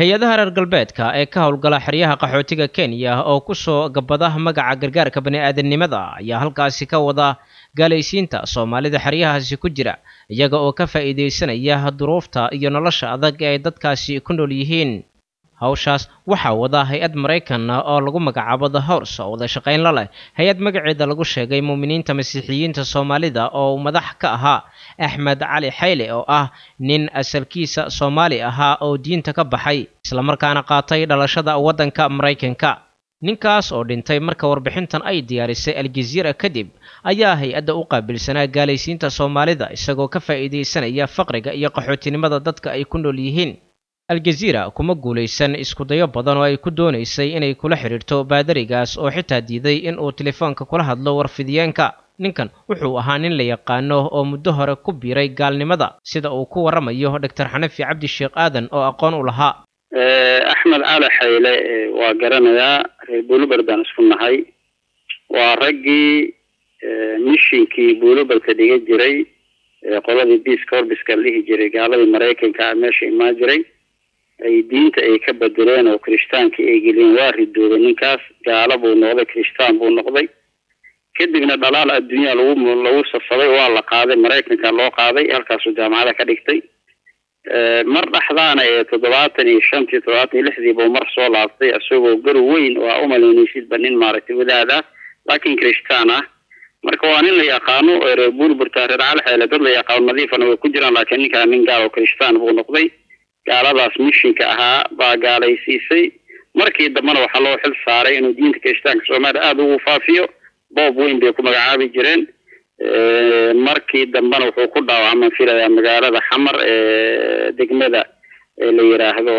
hay'adaha reer galbeedka ee ka howlgala xeryaha qaxootiga kenya oo ku soo gabada magaca gargaarka bani-aadamnimada ayaa halkaasi ka wada gaalaysiinta soomaalida xeryahaasi ku jira iyaga oo ka faa'iidaysanaya duruufta iyo nolosha adag ee ay dadkaasi ku nool yihiin hawshaas waxaa wada hay'ad maraykan oo lagu magacaabo the hors oo wada shaqayn la leh. Hay'ad magaceeda lagu sheegay muuminiinta masiixiyiinta soomaalida oo uu madax ka ahaa axmed cali xayle oo ah nin asalkiisa soomaali ahaa oo diinta ka baxay islamarkaana qaatay dhalashada waddanka maraykanka. Ninkaas oo dhintay marka warbixintan ay diyaarisay aljaziira kadib ayaa hay'adda u qaabilsanaa gaalaysiinta soomaalida isagoo ka faa'iidaysanaya faqriga iyo qaxootinimada dadka ay ku nool yihiin aljaziira kuma guulaysan iskudayo badan oo ay ku doonaysay inay kula xidhiirto baadarigaas oo xitaa diiday in uu telefoonka kula hadlo warfidiyeenka ninkan wuxuu ahaa nin la yaqaano oo muddo hore ku biiray gaalnimada sida uu ku warramayo doctor xanafi cabdi sheekh aadan oo aqoon u lahaa. Axmed cali xayle waa garanayaa reer buuluberdaan isku nahay. Waa raggii mishinkii buuluberka dhiga jiray qoladii biiska horbiska la dhihi jiray gaaladii maraykanka meesha imaan jiray ay diinta ay ka bedeleen oo kirishtaanka ay geliyeen waa ridooday ninkaas gaalo buu noqday kirishtaan buu noqday. Kadibna dhalaal adduunya lagu lagu safaday waa la qaaday maraykanka loo qaaday halkaasuu jaamacada ka dhigtay. Mar dhexdaana ee toddobaatan iyo shantii toddobaatan iyo lixdii buu mar soo laabtay isagoo gar weyn oo aa umalaynaysidba nin maaragtay wadaad ah laakiin kirishtaan ah. Marka waa nin la yaqaano reer buurburta reer calxeele dad la yaqaano nadiifana way ku jiraan laakiin ninkaa nin gaal oo kirishtaan buu noqday gaaladaas mishinka ahaa baa gaalaysiisay. Markii dambena waxaa loo xil saaray inuu diinta kirishtaanka soomaaliya aada ugu faafiyo boob weyn bay ku magacaabi jireen. Markii dambena wuxuu ku dhaawacman filayaa magaalada xamar ee degmada la yiraahdo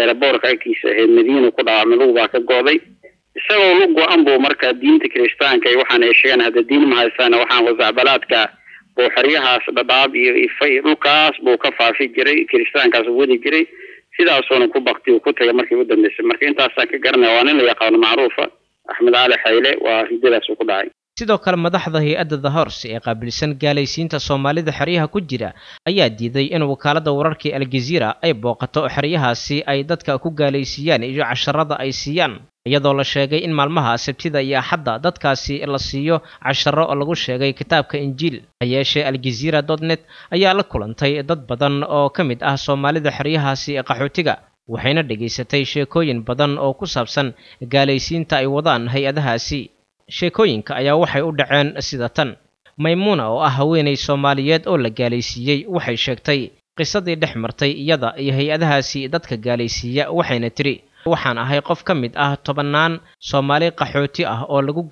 eeraboorka agtiisa ahayd madiina ku dhaawacmay lug baa ka go'day isagoo lug go-an buu markaa diinta kirishtaanka iyo waxaan ay sheegaan hadda diin ma haystaana waxaan wasacbalaadka buu xeryahaas dhadhaab iyo ifay dhulkaas buu ka faafi jiray kirishtaankaas wadi jiray. Sidaasuuna ku bakti uu ku tagay markii u dambeysay. Marka intaasaan ka garanaya waa nin la yaqaano macruufa axmed cali xayle waa ridadaas uu ku dhacay. Sidoo kale madaxda hay'adda the ee qaabilsan gaalaysiinta soomaalida xeryaha ku jira ayaa diiday in wakaalada wararkii aljaziira ay booqato xeryahaasi ay dadka ku gaalaysiiyaan iyo casharada ay siiyaan iyadoo la sheegay in maalmaha sabtida iyo axadda dadkaasi la siiyo casharo lagu sheegay kitaabka injiil. Ha yeeshee aljaziira dotnet ayaa la kulantay dad badan oo ka mid ah soomaalida xeryahaasi ee qaxootiga waxayna dhegaysatay sheekooyin badan oo ku saabsan gaalaysiinta ay wadaan hay'adahaasi. Sheekooyinka ayaa waxay u dhaceen sida tan. Maymuuna oo ah haweenay soomaaliyeed oo la gaalaysiiyey waxay sheegtay qisadii dhex martay iyada iyo hay'adahaasi dadka gaalaysiiya waxayna tidhi waxaan ahay qof ka mid ah tobannaan soomaali qaxooti ah oo lagu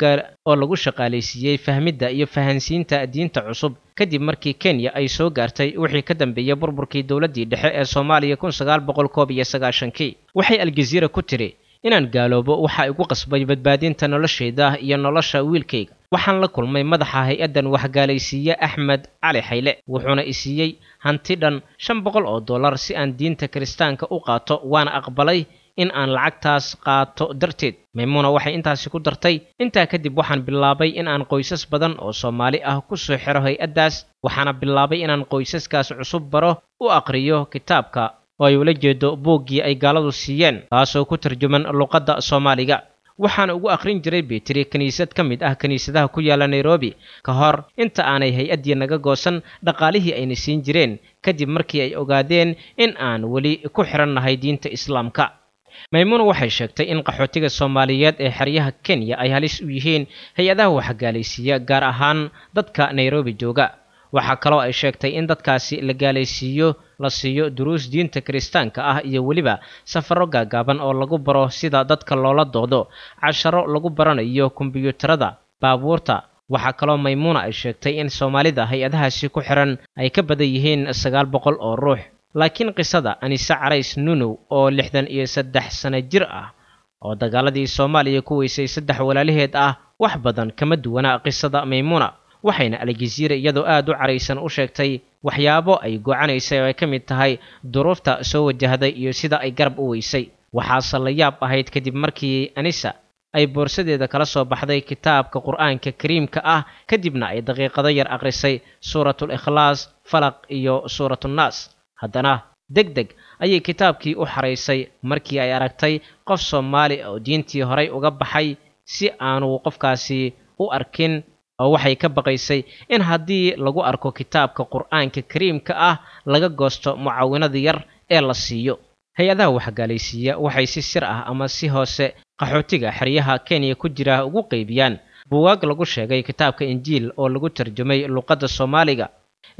oo lagu shaqaalaysiiyey fahmidda iyo fahansiinta diinta cusub. Kadib markii kenya ay soo gaartay wixii ka dambeeyey burburkii dowladdii dhexe ee soomaaliya kun sagaal boqol koob iyo sagaashankii waxay aljaziira ku tidhi inaan gaaloobo waxaa igu qasbay badbaadinta noloshayda iyo nolosha wiilkayga. Waxaan la kulmay madaxa hay'addan waxgaalaysiiye axmed cali xayle wuxuuna i siiyey hanti dhan shan boqol oo dollar si aan diinta kiristaanka u qaato waana aqbalay in aan lacagtaas qaato darteed. Maymuuna waxay intaasi ku dartay intaa kadib waxaan bilaabay in aan qoysas badan oo soomaali ah ku soo xiro hay'addaas waxaana bilaabay inaan qoysaskaas cusub baro u aqriyo kitaabka. Oo ay ula jeedo buuggii ay gaaladu siiyeen taasoo ku tarjuman luqadda soomaaliga. Waxaan ugu akhrin jiray betri kiniisad ka mid ah kiniisadaha ku yaalla nairobi ka hor inta aanay hay'addii naga goosan dhaqaalihii ayna siin jireen kadib markii ay ogaadeen in aan weli ku xirannahay diinta islaamka maymuuna waxay sheegtay in qaxootiga soomaaliyeed ee xeryaha kenya ay halis u yihiin hay'adaha waxgaalaysiiya gaar ahaan dadka nairobi jooga. Waxaa kaloo ay sheegtay in dadkaasi la gaalaysiiyo la siiyo duruus diinta kiristaanka ah iyo weliba safarro gaagaaban oo lagu baro sida dadka loola doodo casharo lagu baranayo kombiyuutarada baabuurta. Waxaa kaloo maymuuna ay sheegtay in soomaalida hay'adahaasi ku xiran ay ka badan yihiin sagaal boqol oo ruux laakiin qisada anise carays nunow oo lixdan iyo saddex sano jir ah oo dagaaladii soomaaliya ku weysay saddex walaalaheed ah wax badan kama duwana qisada maymuuna waxayna aljaziira iyadoo aad u caraysan u sheegtay waxyaabo ay goocanaysay oo ay ka mid tahay duruufta soo wajahday iyo sida ay garab u weysay. Waxaase la yaab ahayd kadib markii anisa ay boorsadeeda kala soo baxday kitaabka qur'aanka kariimka ah kadibna ay daqiiqado yar akhrisay suuratul ikhlaas falaq iyo suuratunnaas haddana deg deg ayay kitaabkii u xaraysay markii ay aragtay qof soomaali oo diintii horay uga baxay si aanu qofkaasi u arkin oo waxay ka baqaysay in haddii lagu arko kitaabka qur'aanka kariimka ah laga goosto mucaawinada yar ee la siiyo. Hay'adaha waxgaalaysiiya waxay si sir ah ama si hoose qaxootiga xeryaha kenya ku jira ugu qaybiyaan. Buwaag lagu sheegay kitaabka injiil oo lagu tarjumay luqadda soomaaliga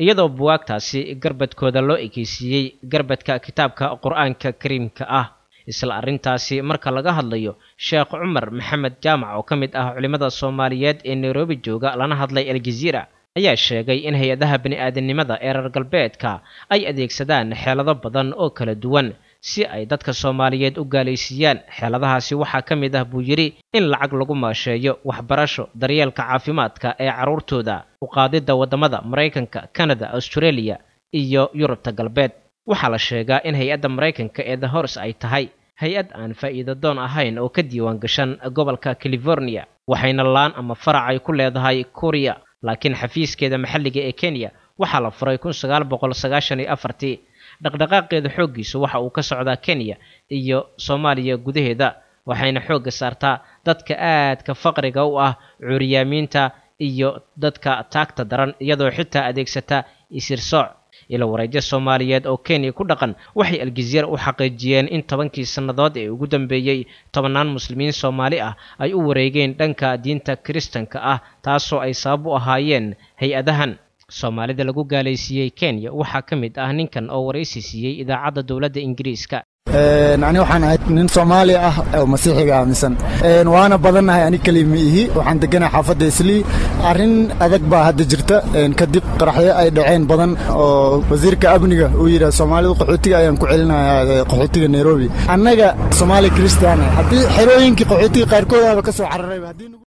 iyadoo buwaagtaasi garbadkooda loo ekeysiiyey garbadka kitaabka qur'aanka kariimka ah. Isla arrintaasi marka laga hadlayo sheekh cumar maxamed jaamac oo ka mid ah culimmada soomaaliyeed ee nairobi jooga lana hadlay aljaziira ayaa sheegay in hay'adaha bini-aadamnimada ee reer galbeedka ay adeegsadaan xeelado badan oo kala duwan si ay dadka soomaaliyeed u gaalaysiiyaan xeeladahaasi waxaa ka mid ah buu yidhi in lacag lagu maasheeyo waxbarasho daryeelka caafimaadka ee carruurtooda uqaadidda waddamada maraykanka kanada australia iyo yurubta galbeed. Waxaa la sheegaa in hay'adda maraykanka ee the hors ay tahay hay'ad aan faa'iida doon ahayn oo ka diiwaan gashan gobolka california waxayna laan ama farac ay ku leedahay kuriya laakiin xafiiskeeda maxalliga ee kenya waxaa la furay kun sagaal boqol sagaashan iyo afartii dhaqdhaqaaqeeda xooggiisu waxa uu ka socdaa kenya iyo soomaaliya gudaheeda waxayna xoogga saartaa dadka aadka faqriga u ah cuuriyaamiinta iyo dadka taagta daran iyadoo xitaa adeegsata isirsooc ilo wareedyo soomaaliyeed oo kenya ku dhaqan waxay aljaziira u xaqiijiyeen in tobankii sannadood ee ugu dambeeyey tobannaan muslimiin soomaali ah ay u wareegeen dhanka diinta kiristanka ah taasoo ay sabab u ahaayeen hay'adahan soomaalida lagu gaalaysiiyey kenya waxaa ka mid ah ninkan oo waraysi siiyey idaacadda dowladda ingiriiska. Ani waxaan ahay nin soomaali ah oo masiixiga aaminsan. Waana badannahay ani keli ma ihi waxaan deganahay xaafadda islii arrin adag baa hadda jirta. Kadib qaraxyo ay dhaceen badan oo wasiirka amniga uu yidhaha soomaalidu qaxootiga ayaan ku celinayaa qaxootiga nairobi. Annaga soomaali kristiana haddii xerooyinkii qaxootiga qaarkoodaaba ka soo cararayba